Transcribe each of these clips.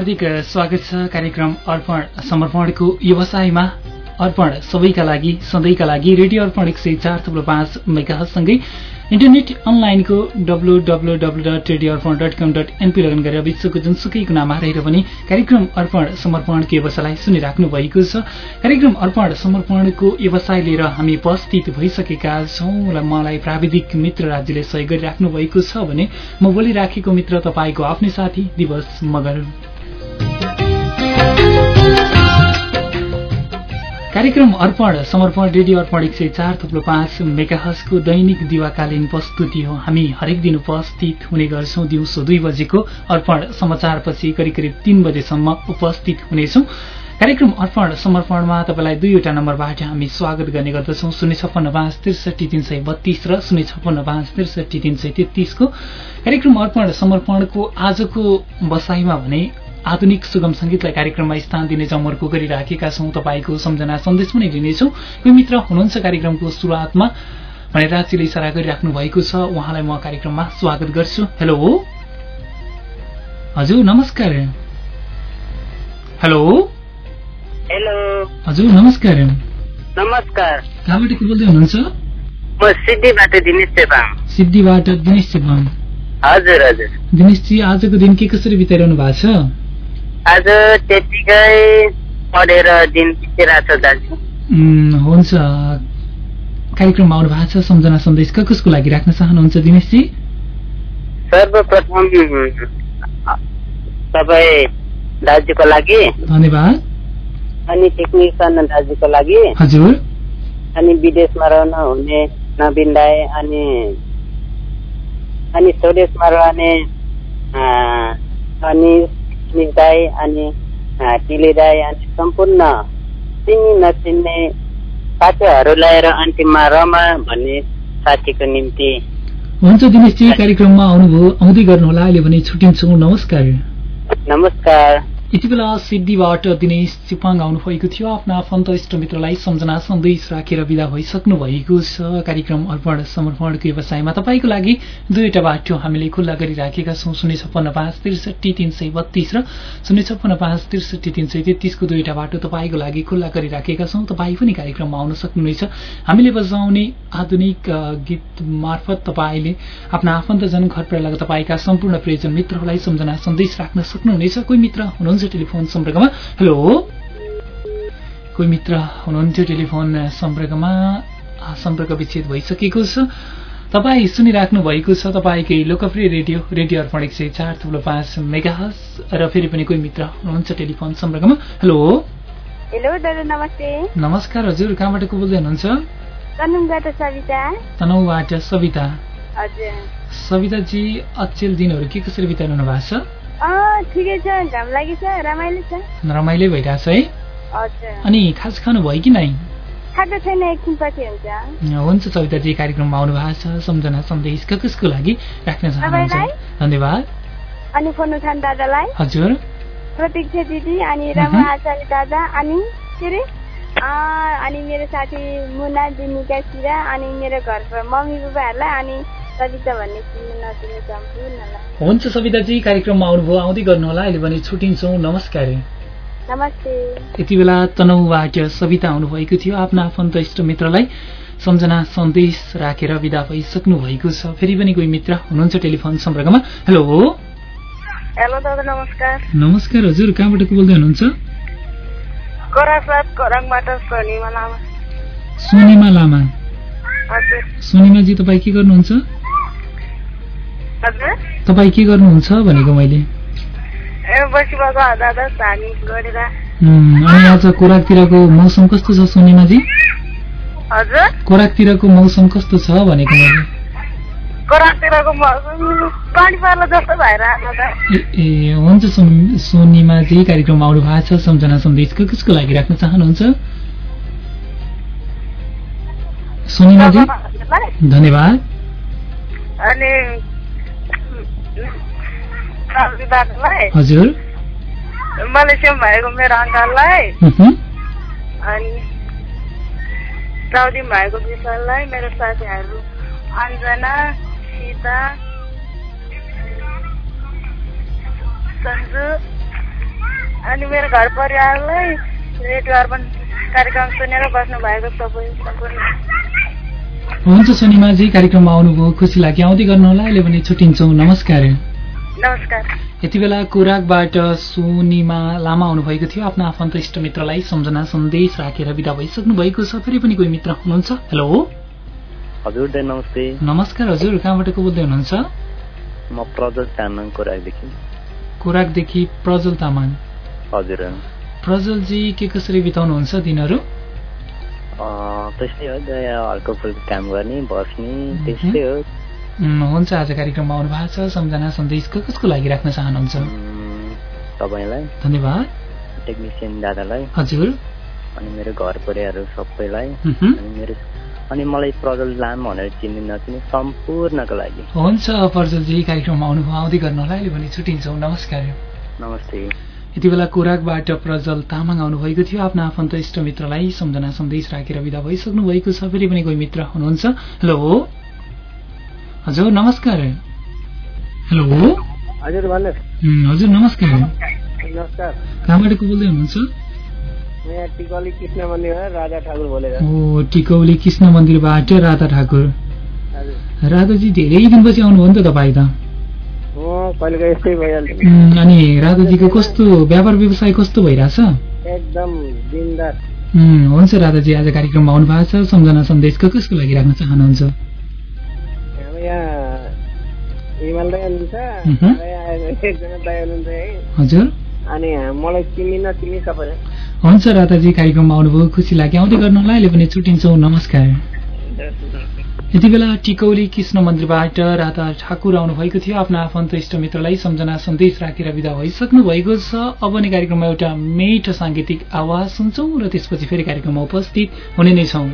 हार्दिक स्वागत छ कार्यक्रम अर्पण समर्पणको व्यवसायमा। अर्पण सबैका लागि सधैँका लागि रेडियो अर्पण एक सय चार थुप्रो पाँच मेगासँगै इन्टरनेट अनलाइनको W W W dot radio Arpan dot com dot NP log on गरेर विश्वको जुनसुकै कुनामा रहेर पनि कार्यक्रम अर्पण समर्पणको व्यवसायलाई सुनिराख्नु भएको छ। कार्यक्रम अर्पण समर्पणको व्यवसाय लिएर हामी उपस्थित भइसकेका छौँ र मलाई प्राविधिक मित्र राज्यले सहयोग गरिराख्नु भएको छ भने म बोलिराखेको मित्र तपाईँको आफ्नै साथी दिवस मगर। कार्यक्रम अर्पण समर्पण रेडियो अर्पण एक सय चार थुप्रो पाँच मेगाहसको दैनिक दिवाकालीन प्रस्तुति हो। हामी हरेक दिन उपस्थित हुने गर्छौँ। दिउँसो दुई बजेको अर्पण समाचारपछि करिब करिब तीन बजेसम्म उपस्थित हुनेछौँ। कार्यक्रम अर्पण समर्पणमा तपाईँलाई दुईवटा नम्बरबाट हामी स्वागत गर्ने गर्दछौँ। शून्य छप्पन्न पाँच त्रिसठी तिन सय बत्तीस र शून्य छप्पन्न पाँच त्रिसठी तिन सय तेत्तिसको कार्यक्रम अर्पण समर्पणको आजको बसाइमा भने आधुनिक सुगम संगीतलाई कार्यक्रममा स्थान दिने जमर्को गरिराखेका छौँ। तपाईँको सम्झना सन्देश पनि लिनेछौँ। कोही मित्र हुनुहुन्छ कार्यक्रमको सुरुवातमा। भनेर राज्यले इसारा गरिराख्नु भएको छ। उहाँलाई म कार्यक्रममा स्वागत गर्छु। हेलो। हजुर नमस्कार। हेलो। हेलो। हजुर नमस्कार। नमस्कार। कहाँबाट को बोल्दै हुनुहुन्छ? म सिद्धिबाट दिनेश चेपाङ। सिद्धिबाट दिनेश चेपाङ। हजुर हजुर। दिनेशजी आजको दिन के कसरी बिताइरहनु भएको छ? आज त्यतिकै पढेर दिन बितिरहेको छ दाजु हुन्छ। कार्यक्रममा आउनु भएको छ सम्झना सन्देश कसको लागि राख्न चाहनुहुन्छ दिनेशजी? सर्वप्रथम तपाईँ दाजुको लागि। धन्यवाद। अनि टेक्निसियन दाजुको लागि। हजुर। अनि विदेशमा रहन हुने नवीन दाई अनि अनि स्वदेशमा रहने अ, अनिस दाई अनि टिले दाई अनि सम्पूर्ण चिन्ने नचिन्ने साथीहरूलाई र अन्तिममा रमा भन्ने साथीको निम्ति हुन्छ दिनेशजी कार्यक्रममा आउनुभयो आउँदै गर्नुहोला। अहिले भने छुट्टिन्छौँ। नमस्कार। नमस्कार। यति बेला सिद्धिबाट दिनेश चिपाङ आउनुभएको थियो। आफ्ना आफन्त इष्टमित्रलाई सम्झना सन्देश राखेर विदा भइसक्नु भएको छ। कार्यक्रम अर्पण समर्पणको व्यवसायमा तपाईँको लागि दुईवटा बाटो हामीले खुल्ला गरिराखेका छौँ। शून्य छप्पन्न पाँच त्रिसठी तिन सय बत्तीस र शून्य छप्पन्न पाँच त्रिसठी तिन सय तेत्तिसको दुईवटा बाटो तपाईँको लागि खुल्ला गरिराखेका छौँ। तपाईँ पनि कार्यक्रममा आउन सक्नुहुनेछ। हामीले बजाउने आधुनिक गीत मार्फत तपाईँले आफ्ना आफन्तजन घर परिवार तपाईँका सम्पूर्ण प्रियजन मित्रहरूलाई सम्झना सन्देश राख्न सक्नुहुनेछ। कोही मित्र हुनुहुन्छ? टेलिफोन सम्पर्कमा? हेलो? कोही मित्र हुनुहुन्थ्यो टेलिफोन सम्पर्कमा? सम्पर्क विच्छेद भइसकेको छ। तपाईँ सुनिराख्नु भएको छ तपाईँकै लोकप्रिय रेडियो रेडियो अर्पण एक सय चार थुप्रो पाँच मेगाहस र फेरि पनि कोही मित्र हुनुहुन्छ टेलिफोन सम्पर्कमा? हेलो? हेलो दादा नमस्ते। नमस्कार हजुर। कहाँबाट को बोल्दै हुनुहुन्छ? सविता। तनहुबाट सविता। हजुर। सविताजी अचेल दिनहरू के कसरी बिताइरहनु भएको छ? ठिकै छ। घाम लागि छ रमाइलो छ। रमाइलो भइरहेछ है। अनि खास खानु भयो कि नै खाएको छैन एकछिन पछि हुन्छ। हुन्छ सविताजी कार्यक्रममा आउनु भएको छ। सम्झना सन्देश कसको लागि राख्न चाहनुहुन्छ? धन्यवाद। अनि फोन उठान दादालाई। हजुर। प्रतीक्षा दिदी अनि। रमा आचार्य दादा अनि के अरे अनि मेरो साथी मुना दिनिका सिरा अनि मेरो घरको मम्मी बुबाहरूलाई अनि हुन्छ सविताजी कार्यक्रममा आउनुभयो आउँदै गर्नुहोला अहिले भने छुट्टिन्छौँ नमस्कार। नमस्ते। यति बेला तनहुबाट सविता आउनुभएको थियो। आफ्ना आफन्त इष्ट मित्रलाई सम्झना सन्देश राखेर विदा भइसक्नु भएको छ। फेरि पनि कोही मित्र हुनुहुन्छ टेलिफोन सम्पर्कमा? हेलो। हेलो दादा नमस्कार। नमस्कार हजुर। कहाँबाट को बोल्दै हुनुहुन्छ? सोनिमा लामा। सोनिमाजी तपाईँ के गर्नुहुन्छ? तपाईँ के गर्नुहुन्छ भनेको मैले? अनि आज कोराकतिरको मौसम कस्तो छ सोनिमाजी? कोराकतिरको मौसम कस्तो छ भनेको मैले? ए हुन्छ सोन- सोनिमाजी कार्यक्रममा आउनु भएको छ सम्झना सन्देशको कसको लागि राख्न चाहनुहुन्छ? सोनिमाजी? धन्यवाद। अनि हजुर। मलेसियम भएको मेरो अङ्कललाई। अनि साउदी भएको विशाललाई मेरो साथीहरू अञ्जना सीता सन्जु अनि मेरो घर परिवारलाई रेडियो अर्पण कार्यक्रम सुनेर बस्नु भएको सबै सम्पूर्ण। हुन्छ सोनिमाजी कार्यक्रममा आउनुभयो खुसी लाग्यो। आउँदै गर्नुहोला अहिले भने छुट्टिन्छौँ। नमस्कार। यति बेला कोराकबाट सोनिमा लामा आउनुभएको थियो। आफ्ना आफन्त इष्टमित्रलाई सम्झना सन्देश राखेर विदा भइसक्नु भएको छ। फेरि पनि कोही मित्र हुनुहुन्छ? हेलो हजुर नमस्ते। नमस्कार हजुर। कहाँबाट को बोल्दै हुनुहुन्छ? म प्रजल तामाङ कोराकदेखि। कोराकदेखि प्रजल तामाङ। हजुर। प्रजलजी के कसरी बिताउनुहुन्छ दिनहरू? अँ, त्यस्तै हो। हल्को फुल्को काम गर्ने बस्ने त्यस्तै हो। हुन्छ आज कार्यक्रममा आउनु भएको छ सम्झना सन्देश कसको लागि राख्न चाहनुहुन्छ? तपाईँलाई। धन्यवाद। टेक्निसियन दादालाई। हजुर। अनि मेरो घर परिवारहरू सबैलाई। अनि मेरो अनि मलाई प्रजल लाम भनेर चिन्ने नचिने सम्पूर्णको लागि। हुन्छ प्रजलजी कार्यक्रममा आउनुभयो आउँदै गर्नुहोला अहिले भने छुट्टिन्छौँ नमस्कार। नमस्ते। यति बेला कोराकबाट प्रजल तामाङ आउनुभएको थियो आफ्ना आफन्त इष्टमित्रलाई सम्झना सन्देश राखेर विदा भइसक्नु भएको छ फेरि पनि कोही मित्र हुनुहुन्छ। हेलो। हजुर नमस्कार। हेलो। हजुर हजुर नमस्कार। नमस्कार। कहाँबाट को बोल्दै हुनुहुन्छ? टिकली कृष्ण मन्दिरबाट राजा ठाकुर बोलेर। ओ टिकौली कृष्ण मन्दिरबाट राधा ठाकुर। राधाजी धेरै दिनपछि आउनुभयो नि त तपाईँ त। अनि राधाजीको कस्तो व्यापार व्यवसाय कस्तो भइरहेछ? एकदम हुन्छ राधाजी आज कार्यक्रममा आउनु भएको छ। सम्झना सन्देशको कसको लागि राख्न चाहनुहुन्छ? यहाँ हिमाल दाई हुनुहुन्छ मह्म। र यहाँ एकजना दाई हुनुहुन्छ है हजुर. अनि मलाई चिनिन हुन्छ राधाजी कार्यक्रममा आउनुभयो खुसी लाग्यो। आउँदै गर्नुहोला अहिले पनि छुट्टिन्छौँ। नमस्कार। यति बेला टिकौली कृष्ण मन्दिरबाट राधा ठाकुर आउनुभएको थियो। आफ्ना आफन्त इष्टमित्रलाई सम्झना सन्देश राखेर विदा भइसक्नु भएको छ। अब नै कार्यक्रममा एउटा मिठो साङ्गीतिक आवाज सुन्छौँ र त्यसपछि फेरि कार्यक्रममा उपस्थित हुने नै छौँ।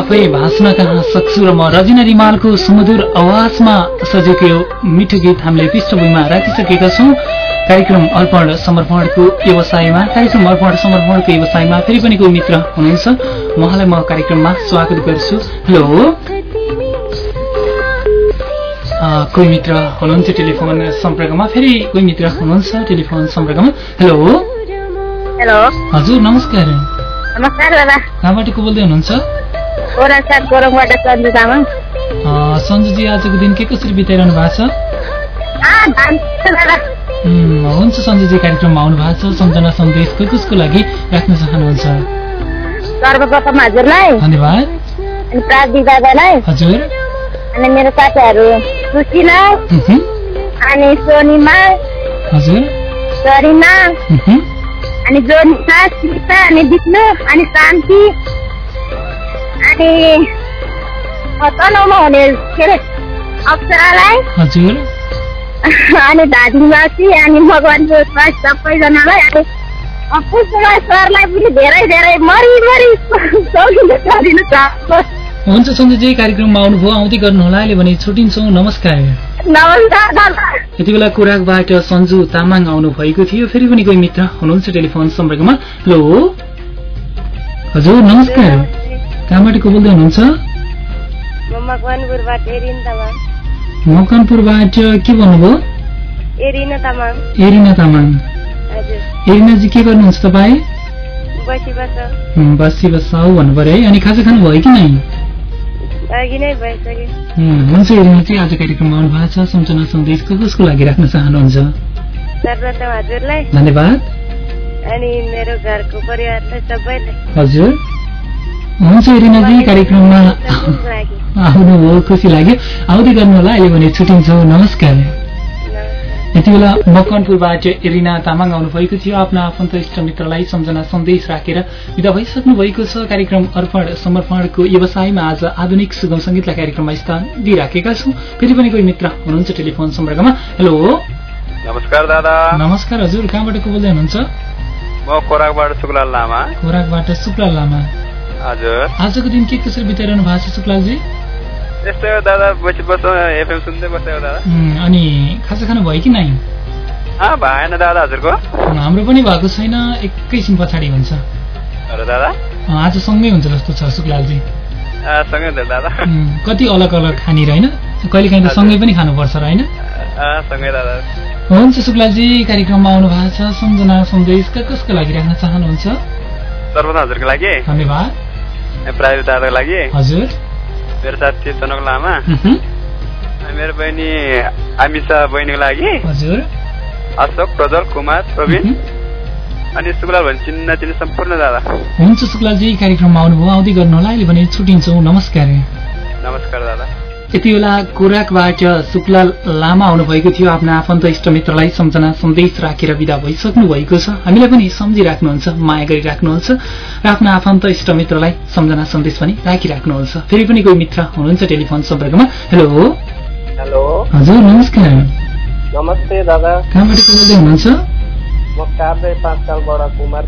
आफै भाँच्न कहाँ सक्छु र म रजिना रिमालको सुमधुर आवाजमा सजेको यो मिठो गीत हामीले पृष्ठभूमिमा राखिसकेका छौँ। कार्यक्रम अर्पण समर्पणको व्यवसायमा कार्यक्रम अर्पण समर्पणको व्यवसायमा फेरि पनि कोही मित्र हुनुहुन्छ? उहाँलाई म कार्यक्रममा स्वागत गर्छु। हेलो। कोही मित्र हुनुहुन्छ टेलिफोन सम्पर्कमा? फेरि कोही मित्र हुनुहुन्छ टेलिफोन सम्पर्कमा? हेलो। हेलो। हजुर नमस्कार। नमस्कार दादा। कहाँबाट को बोल्दै हुनुहुन्छ? सन्जुजी आजको दिन के कसरी बिताइरहनु भएको छ? हुन्छ सन्जुजी कार्यक्रममा आउनु भएको छ। सम्झना सन्देश को कसको लागि राख्न चाहनुहुन्छ? सर्वप्रथम हजुरलाई। धन्यवाद। अनि प्राजी दादालाई हजुर। अनि मेरो साथीहरू सुशीला। अनि सोनिमा। हजुर। उहुँ, अनि जोनिसा सीता अनि विष्णु अनि शान्ति। अ, तनहुमा हुने के अरे अप्सरालाई हजुर अनि धादिङवासी अनि मगवानपुरवासी सबैजनालाई अनि पुष्पराज सरलाई पनि धेरै धेरै मरि मरि सौकिन गरिदिनु चाहन्छु हुन्छ सन्जुजी कार्यक्रममा आउनुभयो आउँदै गर्नुहोला अहिले भने छुट्टिन्छौँ नमस्कार यति बेला कुराकबाट सन्जु तामाङ आउनु भएको थियो फेरि पनि कोही मित्र हुनुहुन्छ टेलिफोन सम्पर्कमा हेलो हजुर नमस्कार कहाँबाट को बोल्दै हुनुहुन्छ? मकनपुरबाट के भन्नुभयो? एरिन तामाङ। एरिनाजी के गर्नुहुन्छ तपाईँ? बसी बस उम्, बसी बसाउ भन्नु पर्यो है। अनि खाजा खानु भयो कि नै? हुन्छ एरिना चाहिँ आज कार्यक्रममा आउनु भएको छ। सम्झना सन्देश कसको लागि राख्न चाहनुहुन्छ? धन्यवाद। अनि मेरो घरको परिवारलाई सबैलाई। हजुर। हुन्छ एरिनाजी कार्यक्रममा आउनुभयो खुसी लाग्यो। आउँदै गर्नु होला अहिले भने छुट्टिन्छौँ नमस्कार। यति बेला मकनपुरबाट एरिना तामाङ आउनुभएको थियो। आफ्ना आफन्त इष्ट मित्रलाई सम्झना सन्देश राखेर विदा भइसक्नु भएको छ। कार्यक्रम अर्पण समर्पणको व्यवसायमा आज आधुनिक सुगम सङ्गीतलाई कार्यक्रममा स्थान दिइराखेका छौँ। फेरि पनि कोही मित्र हुनुहुन्छ टेलिफोन सम्पर्कमा? हेलो। नमस्कार दादा। नमस्कार हजुर। कहाँबाट को बोल्दै हुनुहुन्छ? म खोराकबाट शुक्लाल लामा। खोराकबाट शुक्लाल लामा। हजुर। आजको दिन के कसरी बिताइरहनु भएको छ शुक्लालजी यस्तै हो दादा बसी बस एफएम सुन्दै बसेको दादा। अनि खाजा खानु भयो कि नै भएन दादा हजुरको। हाम्रो पनि भएको छैन एकैछिन पछाडि हुन्छ। दादा। आज सँगै हुन्छ जस्तो छ शुक्लालजी सँगै दादा। कति अलग अलग खाने र होइन? कहिलेकाहीँ त सँगै पनि खानुपर्छ र होइन? अँ, सँगै दादा। हुन्छ शुक्लाजी कार्यक्रममा आउनु भएको छ। सम्झना सन्देश कसको लागि राख्न चाहनुहुन्छ? सर्वप्रथम हजुरको लागि। धन्यवाद। प्राइभेट दादाको लागि? हजुर। मेरो साथी चनक लामा। मेरो बहिनी आमिसा बहिनीको लागि। हजुर। अशोक प्रज्वल कुमार प्रवीण। अनि शुक्लाल भने चिन्न चिन्ने सम्पूर्ण दादा। हुन्छ शुक्लाजी कार्यक्रममा आउनुभयो। आउँदै गर्नु होला अहिले भने छुट्टिन्छौँ नमस्कार। नमस्कार दादा। यति बेला कोराकबाट शुक्ला लामा आउनुभएको थियो। आफ्ना आफन्त इष्टमित्रलाई सम्झना सन्देश राखेर विदा भइसक्नु भएको छ। हामीलाई पनि सम्झिराख्नुहुन्छ माया गरिराख्नुहुन्छ र आफ्ना आफन्त इष्टमित्रलाई सम्झना सन्देश पनि राखिराख्नुहुन्छ। फेरि पनि कोही मित्र हुनुहुन्छ टेलिफोन सम्पर्कमा? हेलो? हेलो? हजुर नमस्कार। नमस्ते दादा। कहाँबाट बोल्दै हुनुहुन्छ? म काभ्रे पाँच कुमार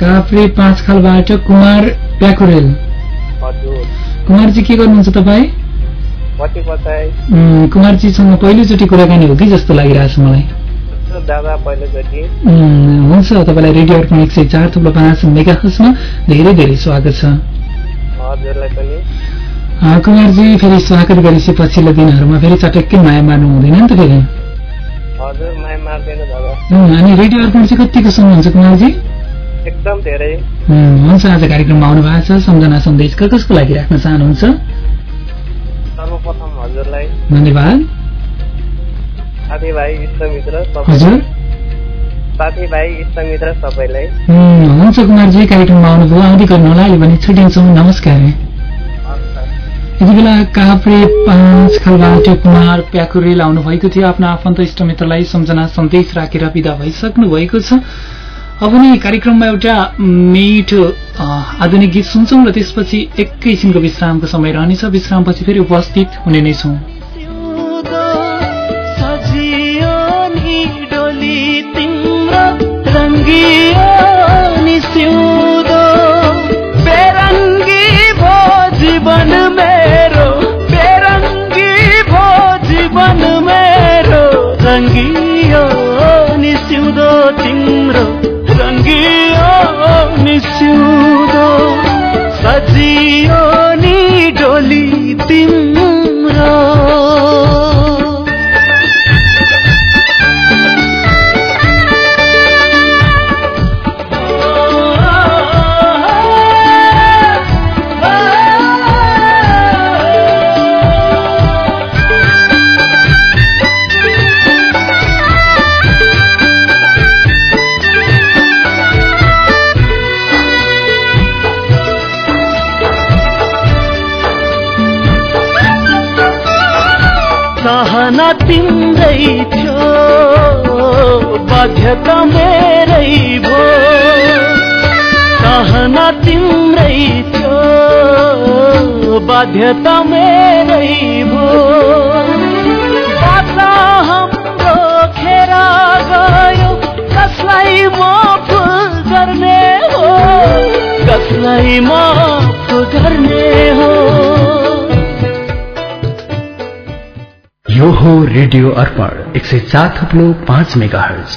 काभ्रे खालबाट कुमार प्याकुरेल। हजुर। कुमारजी के गर्नुहुन्छ तपाईँ? कुमारजीसँग पहिलोचोटि कुराकानी हो कि जस्तो लागिरहेछ मलाई? हुन्छ तपाईँलाई रेडियो अर्पण एक सय चार थुप्रो पाँच मेगा हसमा धेरै धेरै स्वागत छ। कुमारजी फेरि स्वागत गरेपछि पछिल्लो दिनहरूमा फेरि चटक्कै माया मार्नु हुँदैन नि त फेरि। अनि रेडियो अर्पण चाहिँ कतिको सुन्नुहुन्छ कुमारजी? एकदम धेरै। हुन्छ आज कार्यक्रममा आउनु भएको छ सम्झना सन्देश कसको लागि राख्न चाहनुहुन्छ? हजुरलाई। धन्यवाद। साथीभाइ इष्टमित्र हजुर। साथीभाइ इष्टमित्र सबैलाई। हुन्छ कुमारजी कार्यक्रममा आउनुभयो। आउँदै गर्नुहोला अहिले भने छुट्टिन्छौँ। नमस्कार। यति बेला काभ्रे पाँच खालबाट कुमार प्याकुरेल आउनुभएको थियो। आफ्ना आफन्त इष्टमित्रलाई सम्झना सन्देश राखेर विदा भइसक्नु भएको छ। अब नै कार्यक्रममा एउटा मिठो आधुनिक गीत सुन्छौँ र त्यसपछि एकैछिनको विश्रामको समय रहनेछ। विश्रामपछि फेरि उपस्थित हुने नै छौँ। रङ्गियो नि सिउँदो सजियो नि डोली तिम्रो। चाहना तिम्रै थियो बाध्यता मेरै भो। चाहना तिम्रै थियो बाध्यता मेरै भो। बाचा हाम्रो खेर गयो कसलाई माफ गर्ने हो? कसलाई माफ गर्ने हो? यो हो रेडियो अर्पण एक सय चार थप्लो पाँच मेगा हर्ज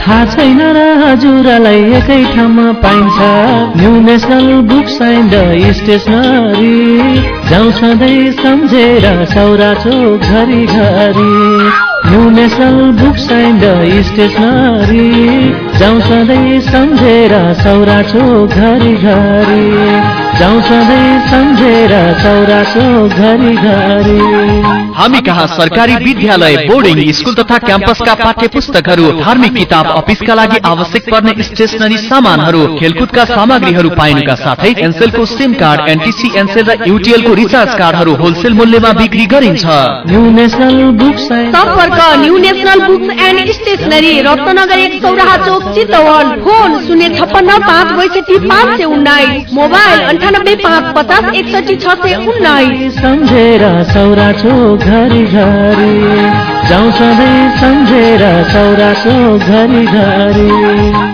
थाहा छैन र हजुरलाई एकै ठाउँमा पाइन्छ। New national books and stationery जाउँ सधैँ सम्झेर सौरा चोक घरि घरि new national books and stationery जाउँ सधैँ सम्झेर सौरा चोक घरि घरि जाउँ सधैँ सम्झेर सौरा चोक घरि घरि हामी कहाँ सरकारी विद्यालय बोर्डिङ स्कुल तथा क्याम्पसका पाठ्य पुस्तकहरू धार्मिक किताब अफिसका लागि आवश्यक पर्ने स्टेसनरी सामानहरू खेलकुदका सामग्रीहरू पाइनुका साथै एनसेलको सिम कार्ड एनटिसी एनसेल र युटिएलको रिचार्ज कार्डहरू होलसेल मूल्यमा बिक्री गरिन्छ। न्यू नेसनल बुक्स सम्पर्क new national books and stationery Ratnanagar एक सौराहा चोक चितवन फोन शून्य छप्पन्न पाँच बैसठी पाँच सय उन्नाइस मोबाइल अन्ठानब्बे पाँच पचास एकसठी छ सय उन्नाइस। सम्झेर सौरा चोक घरि घरि जाउँ सधैँ सम्झेर सौरा चोक घरि। घरि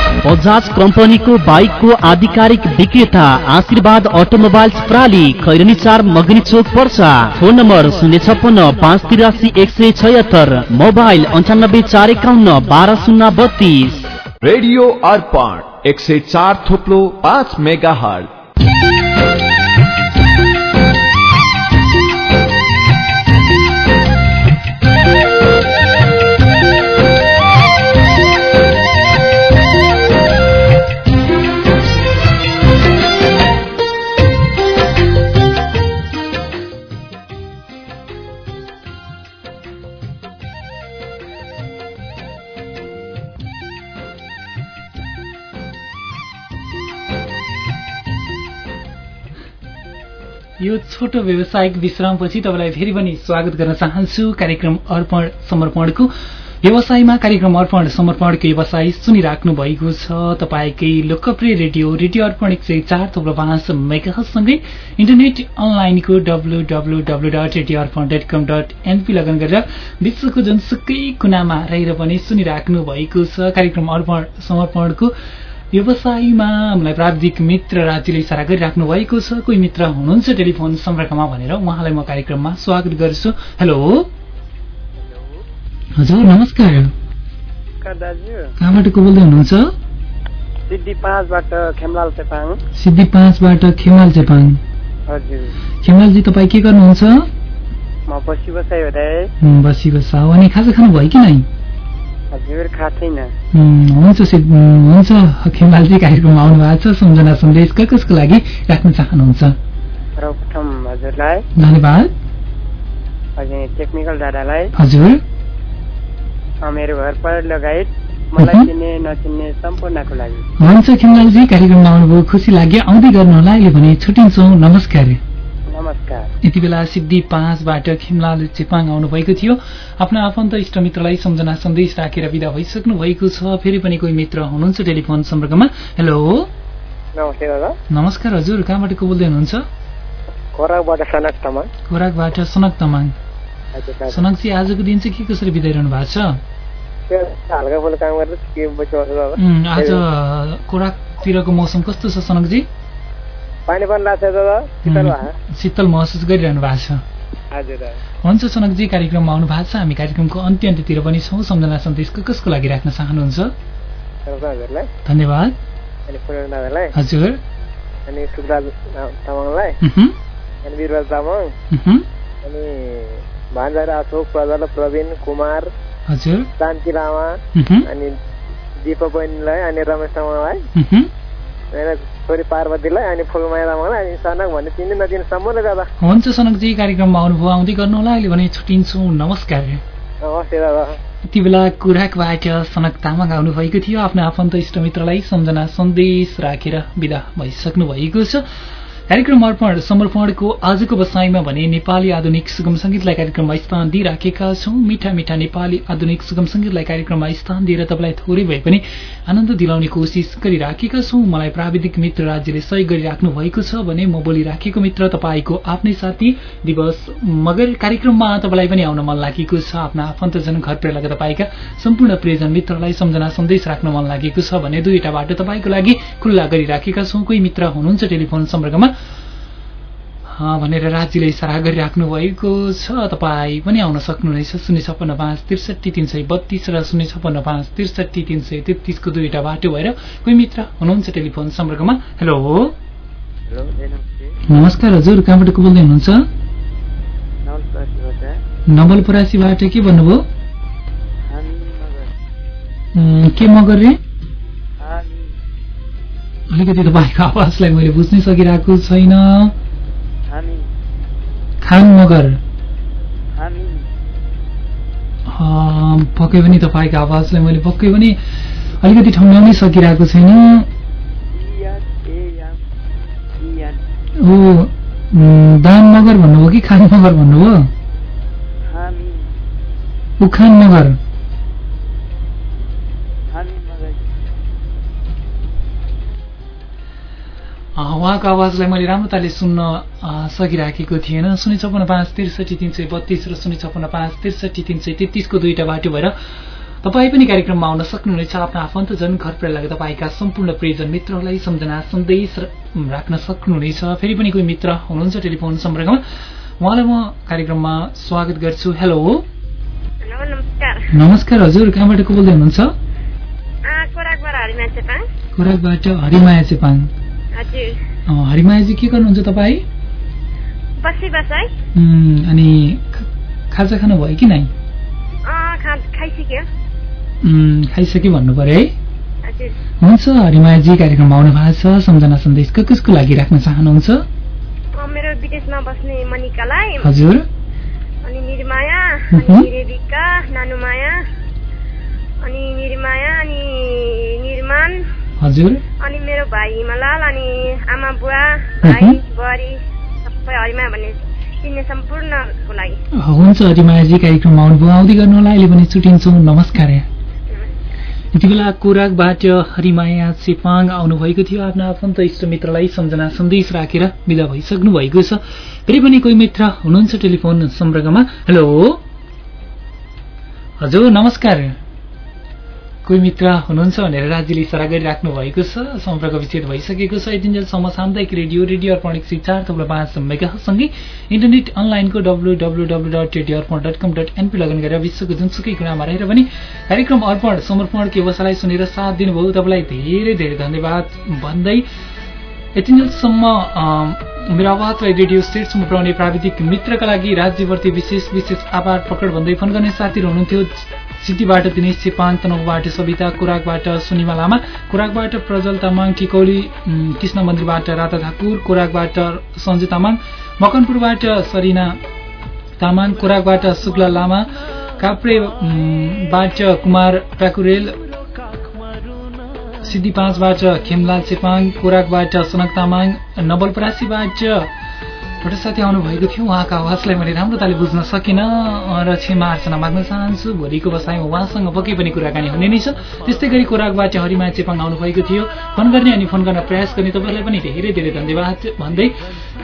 बजाज कम्पनीको बाइकको आधिकारिक विक्रेता आशीर्वाद अटोमोबाइल्स प्राली खैरनी चार मगनी चोक पर्सा। फोन नम्बर शून्य छप्पन्न पाँच तिरासी एक सय छयत्तर मोबाइल अन्ठानब्बे चार एकाउन्न बाह्र शून्य बत्तीस। रेडियो अर्पण एक सय चार थोप्लो पाँच मेगा हट छोटो व्यावसायिक विश्रामपछि तपाईँलाई फेरि पनि स्वागत गर्न चाहन्छु। कार्यक्रम अर्पण समर्पणको व्यवसायमा कार्यक्रम अर्पण समर्पणको व्यवसाय सुनिराख्नु भएको छ। तपाईँकै लोकप्रिय रेडियो रेडियो अर्पण एक सय चार थुप्रो पाँच मेगासँगै इन्टरनेट अनलाइनको W W W dot radio Arpan dot com dot NP log on गरेर विश्वको जुनसुकै कुनामा रहेर पनि सुनिराख्नु भएको छ। कार्यक्रम अर्पण समर्पणको व्यवसायमा हामीलाई प्राविधिक मित्र राज्यले इसारा गरिराख्नु भएको छ। कोही मित्र हुनुहुन्छ टेलिफोन सम्पर्कमा भनेर उहाँलाई म कार्यक्रममा स्वागत गर्छु। हेलो। हजुर नमस्कार। कहाँबाट को बोल्दै हुनुहुन्छ? सिद्धि पाँचबाट खेमलाल चेपाङ खेमलालजी तपाईँ के गर्नुहुन्छ? बसी हो बसी बसा। अनि खाजा खानु भयो कि नै? हुन्छ हुन्छ। खेमलालजी कार्यक्रममा आउनु भएको छ। सम्झना सन्देश कसको लागि राख्न चाहनुहुन्छ? सर्वप्रथम हजुरलाई। धन्यवाद। हजुर टेक्निकल दादालाई। हजुर। मेरो घर पर लगायत मलाई चिन्ने नचिन्ने सम्पूर्णको लागि। हुन्छ खेमलालजी कार्यक्रममा आउनुभयो। खुसी लाग्यो। आउँदै गर्नुहोला। अहिले भने छुट्टिन्छौँ। नमस्कार। नमस्कार। यति बेला सिद्धि पाँचबाट खिमलाल चेपाङ आउनुभएको थियो। आफ्नो आफन्त इष्टमित्रलाई सम्झना सन्देश राखेर विदा भइसक्नु भएको छ। फेरि पनि कोही मित्र हुनुहुन्छ टेलिफोन सम्पर्कमा? हेलो नमस्ते दादा। नमस्कार हजुर कहाँबाट को बोल्दै हुनुहुन्छ? खोराकबाट सनक तमाङ। खोराकबाट सनक तमाङ। सनकजी आजको दिन चाहिँ के कसरी बिताइरहनु भएको छ? आज खोराकतिरको मौसम कस्तो छ सनकजी? पानी पनि लाग्छ शीतल महसुस गरिरहनु भएको छ। हुन्छ सनकजी कार्यक्रममा आउनु भएको छ। हामी कार्यक्रमको अन्त्य अन्त्यतिर पनि छौँ। सम्झना सन्देशको कसको लागि राख्न चाहनुहुन्छ? धन्यवाद। हजुर। अनि सुखराज तामाङलाई। अनि बिरबल तामाङ। अनि भान्जा अशोक प्रजल प्रवीण कुमार हजुर। शान्ति लामा। अनि दिपक बहिनीलाई अनि रमेश तामाङलाई। होइन छोरी पार्वतीलाई अनि फुलमाया तामाङलाई अनि सनक भन्ने चिन्ने नचिने सम्मले दादा। हुन्छ सनकजी कार्यक्रममा आउनुभयो आउँदै गर्नु होला अहिले भने छुट्टिन्छौँ नमस्कार। नमस्ते दादा। यति बेला कुराकबाट सनक तामाङ आउनुभएको थियो। आफ्नो आफन्त इष्टमित्रलाई सम्झना सन्देश राखेर विदा भइसक्नु भएको छ। कार्यक्रम अर्पण समर्पणको आजको बसाइमा भने नेपाली आधुनिक सुगम संगीतलाई कार्यक्रममा स्थान दिइराखेका छौँ। मिठा मिठा नेपाली आधुनिक सुगम संगीतलाई कार्यक्रममा स्थान दिएर तपाईँलाई थोरै भए पनि आनन्द दिलाउने कोसिस गरिराखेका छौँ। मलाई प्राविधिक मित्र राज्यले सहयोग गरिराख्नु भएको छ भने म बोलिराखेको मित्र तपाईँको आफ्नै साथी दिवस मगर कार्यक्रममा तपाईँलाई पनि आउन मन लागेको छ। आफ्ना आफन्तजन घर प्रेरक तपाईँका सम्पूर्ण प्रियजन मित्रलाई सम्झना सन्देश राख्न मन लागेको छ भने दुईवटा बाटो तपाईँको लागि खुल्ला गरिराखेका छौँ। कोही मित्र हुनुहुन्छ टेलिफोन सम्पर्कमा भनेर राज्यले इसारा गरिराख्नु भएको छ। तपाईँ पनि आउन सक्नुहुनेछ शून्य छप्पन्न पाँच त्रिसठी तिन सय बत्तीस र शून्य छप्पन्न पाँच त्रिसठी तिन सय तेत्तिसको दुईवटा बाटो भएर कोही मित्र हुनुहुन्छ टेलिफोन सम्पर्कमा? हेलो। नमस्कार हजुर कहाँबाट को बोल्दै हुनुहुन्छ? नवलपरासीबाट के भन्नुभयो? के मगर अलिकति तपाईँको आवाजलाई मैले बुझ्नै सकिरहेको छैन। खान मगर। पक्कै पनि तपाईँको आवाजलाई मैले पक्कै पनि अलिकति ठम्ब्याउनै सकिरहेको छैन। ओ दान मगर भन्नुभयो कि खान मगर भन्नुभयो? उखान मगर। उहाँको आवाजलाई मैले राम्रोताले सुन्न सकिराखेको थिएन। शून्य छपन्न पाँच त्रिसठी तिन सय बत्तीस र शून्य छपन्न पाँच त्रिसठी तिन सय तेत्तिसको दुईवटा बाटो भएर तपाईँ पनि कार्यक्रममा आउन सक्नुहुनेछ। आफ्नो आफन्तजन घर परिवारलाई तपाईँका सम्पूर्ण प्रियजन मित्रहरूलाई सम्झना सन्देश राख्न सक्नुहुनेछ। फेरि पनि कोही मित्र हुनुहुन्छ टेलिफोन सम्पर्कमा? उहाँलाई म कार्यक्रममा स्वागत गर्छु। हेलो। नमस्कार। हजुर कहाँबाट को बोल्दै हुनुहुन्छ? खोराकबाट हरिमाया चेपाङ। हरिमायाजी के गर्नुहुन्छ तपाईँ? अनि खाजा खानु भयो कि नै खाइसक्यो। भन्नु पर्यो है। हुन्छ हरिमायाजी कार्यक्रममा आउनु भएको छ। सम्झना सन्देश कसको लागि राख्न चाहनुहुन्छ? मेरो विदेशमा बस्ने मनिकालाई। हजुर। अनि निर्माया अनि रेबिका नानुमाया अनि निर्माया अनि निर्माण। हजुर। अनि मेरो भाइ हिमालाल अनि आमा बुवा भाइ बुहारी सबै हरिमा भन्ने चिन्ने सम्पूर्णको लागि। हुन्छ हरिमायाजी कार्यक्रममा आउनुभयो। आउँदै गर्नु होला। अहिले पनि छुट्टिन्छौँ। नमस्कार। यति बेला कोराकबाट हरिमाया चेपाङ आउनुभएको थियो। आफ्ना आफन्त इष्टमित्रलाई सम्झना सन्देश राखेर विदा भइसक्नु भएको छ। फेरि पनि कोही मित्र हुनुहुन्छ टेलिफोन सम्पर्कमा? हेलो? हजुर नमस्कार। कोही मित्र हुनुहुन्छ भनेर राज्यले इसारा गरिराख्नु भएको छ सम्पर्क विच्छेद भइसकेको छ। यतिन्जेलसम्म सामुदायिक रेडियो रेडियो अर्पण एक सय चार थप्लो पाँच मेगासँगै इन्टरनेट अनलाइनको W W W dot radio Arpan dot com dot NP log on गरेर विश्वको जुनसुकै कुरामा रहेर पनि कार्यक्रम अर्पण समर्पण व्यवसायलाई सुनेर साथ दिनुभयो। तपाईँलाई धेरै धेरै धन्यवाद भन्दै यतिन्जेलसम्म मेरो आवाजलाई रेडियो सेटसम्म पुर्याउने प्राविधिक मित्रका लागि राज्यवर्ती विशेष विशेष आभार प्रकट भन्दै फोन गर्ने साथीहरू हुनुहुन्थ्यो। सिद्धिबाट दिनेश चेपाङ तनहुबाट सविता कुराकबाट सुनिमा लामा कुराकबाट प्रजल तामाङ टिकौली कृष्ण मन्दिरबाट राधा ठाकुर कुराकबाट सञ्जु तामाङ मकनपुरबाट सरिना तामाङ कुराकबाट शुक्ला लामा काप्रेबाट कुमार प्याकुरेल सिद्धि पाँचबाट खेमलाल चेपाङ कोराकबाट सनक तामाङ नवलपरासीबाट एउटा साथी आउनुभएको थियो। उहाँको आवाजलाई मैले राम्रोताले बुझ्न सकिनँ र क्षमा अर्चना माग्न चाहन्छु। भोलिको बसाइमा उहाँसँग पक्कै पनि कुराकानी हुने नै छ। त्यस्तै गरी कोराकबाट हरिमा चेपाङ आउनुभएको थियो। फोन गर्ने अनि फोन गर्न प्रयास गर्ने तपाईँलाई पनि धेरै धेरै धन्यवाद भन्दै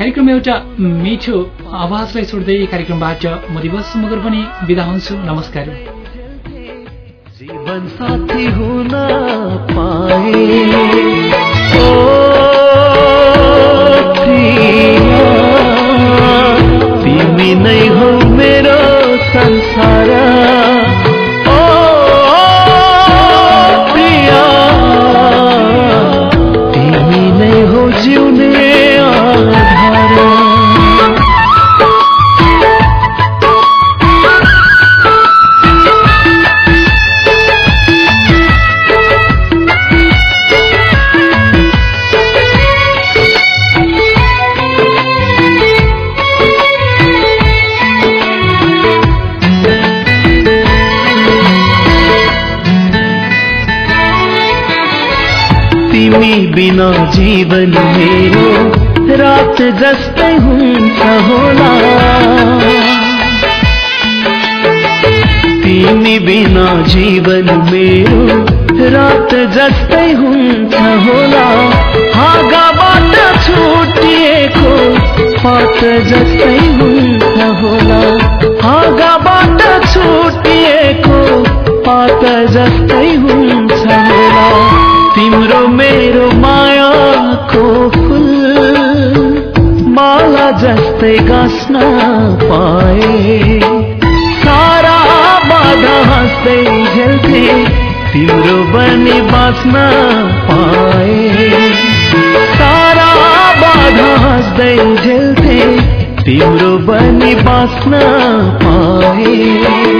कार्यक्रममा एउटा मिठो आवाजलाई छोड्दै कार्यक्रमबाट म दिवस मगर पनि बिदा हुन्छु। नमस्कार। जीवन साथी हुन पाए। जीवन मेरो रात जस्तै हुन्छ होला। हाँगाबाट छुटिएको पात जस्तै हुन्छ होला। हाँगाबाट छुटिएको पात जस्तै हुन्छ होला। तिम्रो मेरो मायाको फुल माला जस्तै गाँस्न पाए। तिम्रो बनी बाँच्न पाए। सारा बाधा हाँस्दै तिम्रो बनी बाँच्न पाए।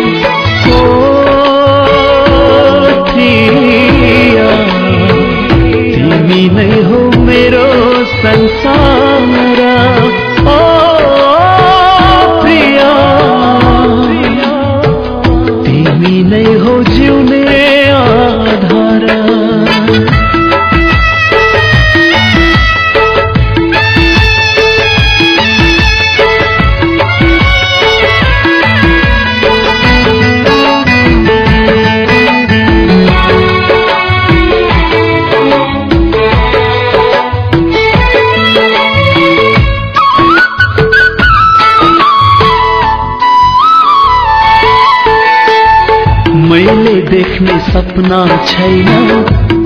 सपना छैन,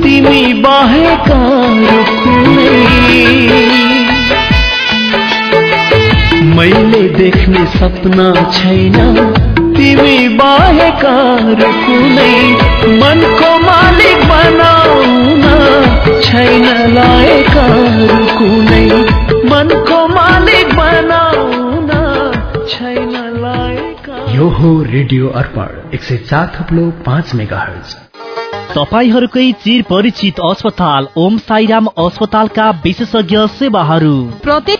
तिमी बाहेका रुकुनै मैले देख्ने सपना छैन, तिमी बाहेका रुकुनै मनको मालिक बनाउन छैन लाएका रुकुनै मनको मालिक बनाउन छैन लाएका यो हो रेडियो अर्पण, एक सय चार थप्लो पाँच मेगा हर्ज तपाईँहरूकै चिर परिचित अस्पताल ओम साईराम अस्पतालका विशेषज्ञ सेवाहरू। प्रत्येक